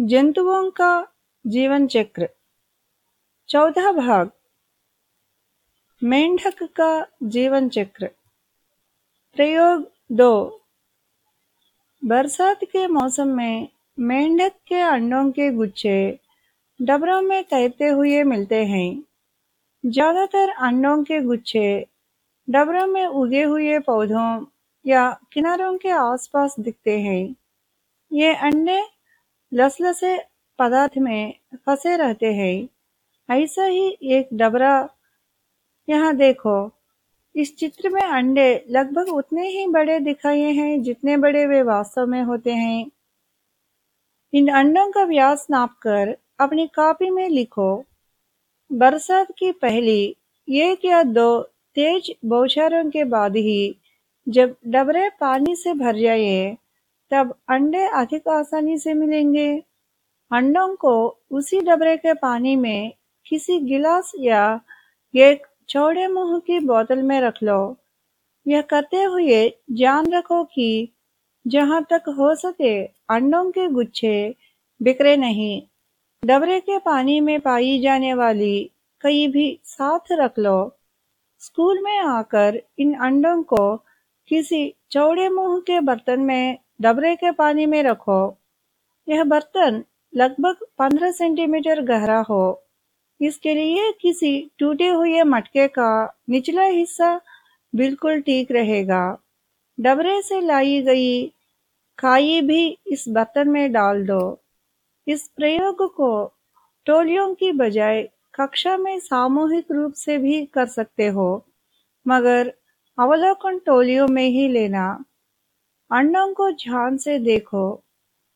जंतुओं का जीवन चक्र। चौथा भाग। मेंढक का जीवन चक्र। प्रयोग दो। बरसात के मौसम में मेंढक के अंडों के गुच्छे डबरों में तैरते हुए मिलते हैं। ज़्यादातर अंडों के गुच्छे डबरों में उगे हुए पौधों या किनारों के आसपास दिखते हैं। ये अंडे लसलसे पदार्थ में फंसे रहते हैं। ऐसा ही एक डबरा, यहाँ देखो, इस चित्र में अंडे लगभग उतने ही बड़े दिखाए हैं जितने बड़े वे वास्तव में होते हैं। इन अंडों का व्यास नापकर अपनी कॉपी में लिखो, बरसात की पहली एक या दो तेज बौछारों के बाद ही जब डबरे पानी से भर जाए तब अंडे अधिक आसानी से मिलेंगे। अंडों को उसी डबरे के पानी में किसी गिलास या एक चौड़े मुँह की बोतल में रख लो। यह करते हुए ध्यान रखो कि जहाँ तक हो सके अंडों के गुच्छे बिखरे नहीं। डबरे के पानी में पाई जाने वाली कई भी साथ रख लो। स्कूल में आकर इन अंडों को किसी चौड़े मुँह के बर्तन में डबरे के पानी में रखो। यह बर्तन लगभग 15 सेंटीमीटर गहरा हो। इसके लिए किसी टूटे हुए मटके का निचला हिस्सा बिल्कुल ठीक रहेगा। डबरे से लाई गई खाई भी इस बर्तन में डाल दो। इस प्रयोग को टोलियों की बजाय कक्षा में सामूहिक रूप से भी कर सकते हो, मगर अवलोकन टोलियों में ही लेना। अंडों को ध्यान से देखो।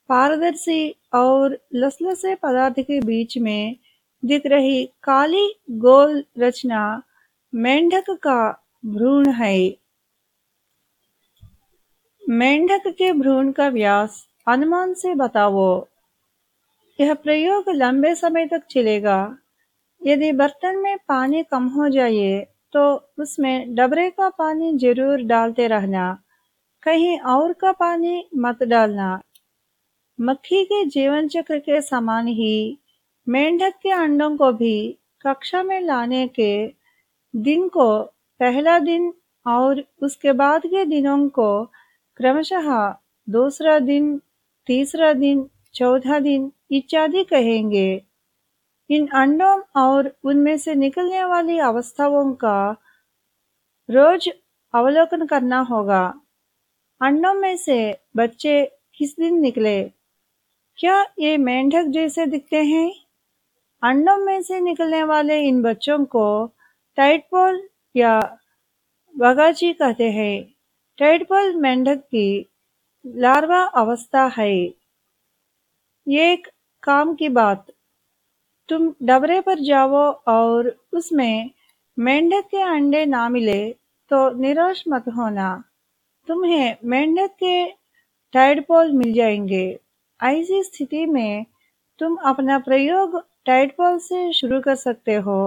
पारदर्शी और लसलसे पदार्थ के बीच में दिख रही काली गोल रचना मेंढक का भ्रूण है। मेंढक के भ्रूण का व्यास अनुमान से बताओ। यह प्रयोग लंबे समय तक चलेगा। यदि बर्तन में पानी कम हो जाए तो उसमें डबरे का पानी ज़रूर डालते रहना। कहीं और का पानी मत डालना। मक्खी के जीवन चक्र के समान ही मेंढक के अंडों को भी कक्षा में लाने के दिन को पहला दिन और उसके बाद के दिनों को क्रमशः दूसरा दिन, तीसरा दिन, चौथा दिन इत्यादि कहेंगे। इन अंडों और उनमें से निकलने वाली अवस्थाओं का रोज अवलोकन करना होगा। अंडों में से बच्चे किस दिन निकले? क्या ये मेंढक जैसे दिखते हैं? अंडों में से निकलने वाले इन बच्चों को टाइटपोल या बगाची कहते हैं। टाइटपोल मेंढक की लार्वा अवस्था है। ये एक काम की बात। तुम डबरे पर जाओ और उसमें मेंढक के अंडे ना मिले तो निराश मत होना। तुम्हें मेंढक के टाइडपोल मिल जाएँगे। ऐसी स्थिति में तुम अपना प्रयोग टाइडपोल से शुरू कर सकते हो।